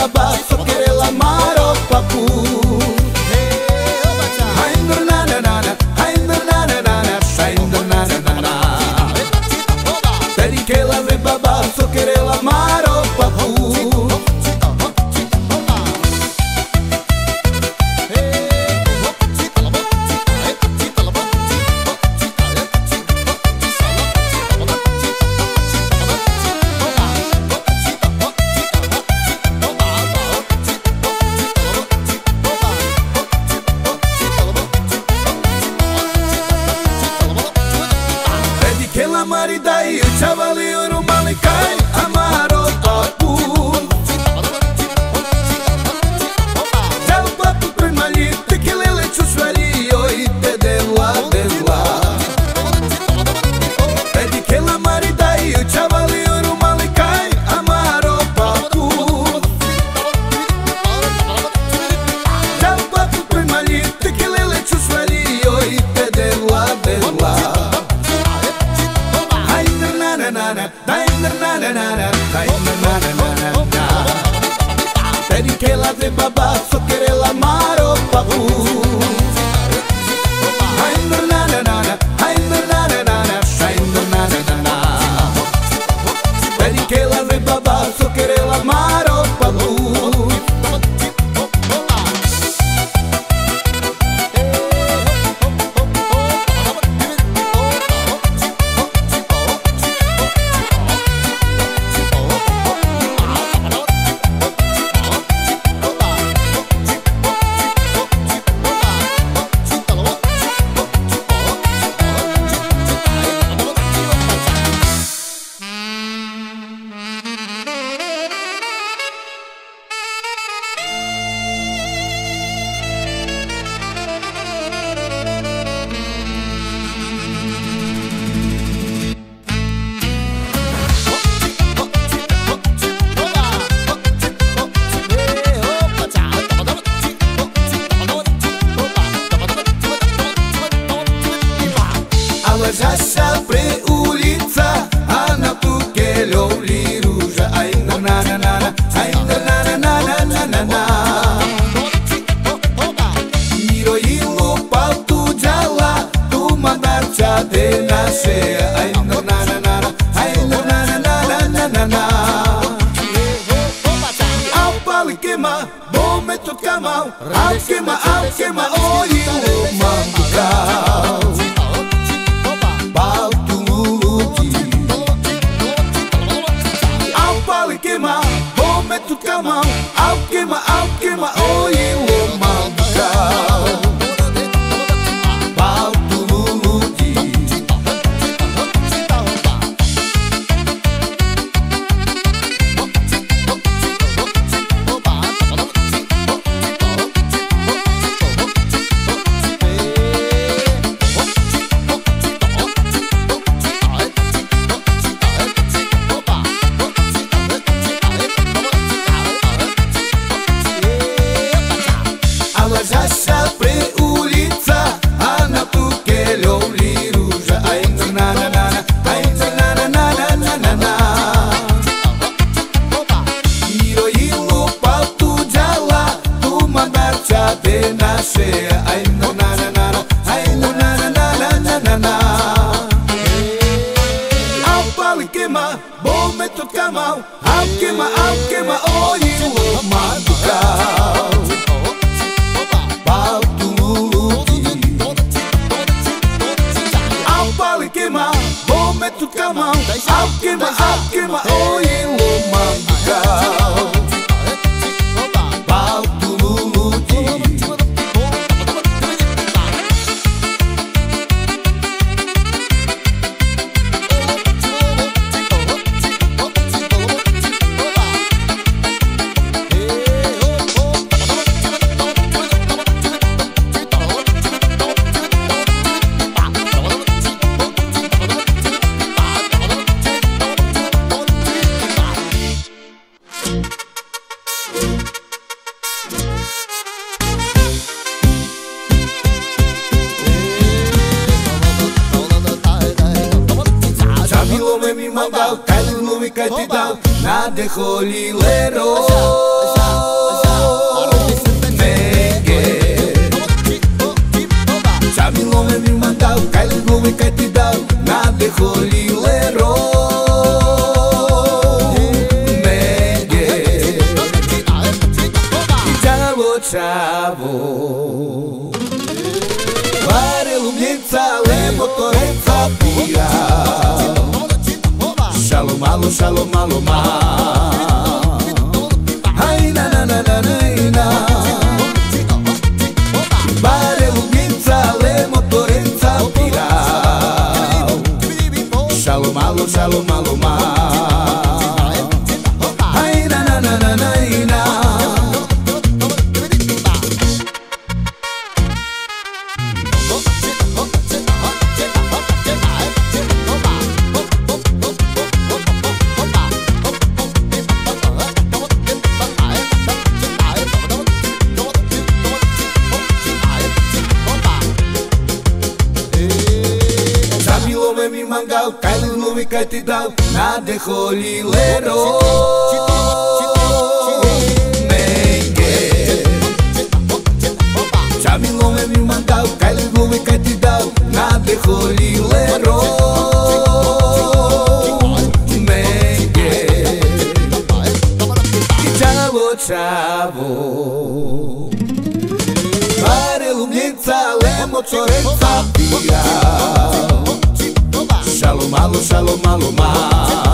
babá, só querer lamar o papu fazer babado kema bom me toca mal. kema au kema oi o mamikau pau tunguti au pali kema bome tu kama Bom, me tocama mandao, kaj li gluvi kaj ti dao Nade holilero Nege Čamilome mi mandao, kaj li gluvi kaj ti dao Nade holilero Nege I čavo čavo. Pare lumnica, le motoreca pira dança loma loma. мангал, кайлы луви кайты дал, наде холи леро. Менге. Чами лове ми мангал, кайлы луви кайты дал, наде холи леро. Менге. Чаво, чаво. Pare lumnița, le moțorența, pia saloma loma.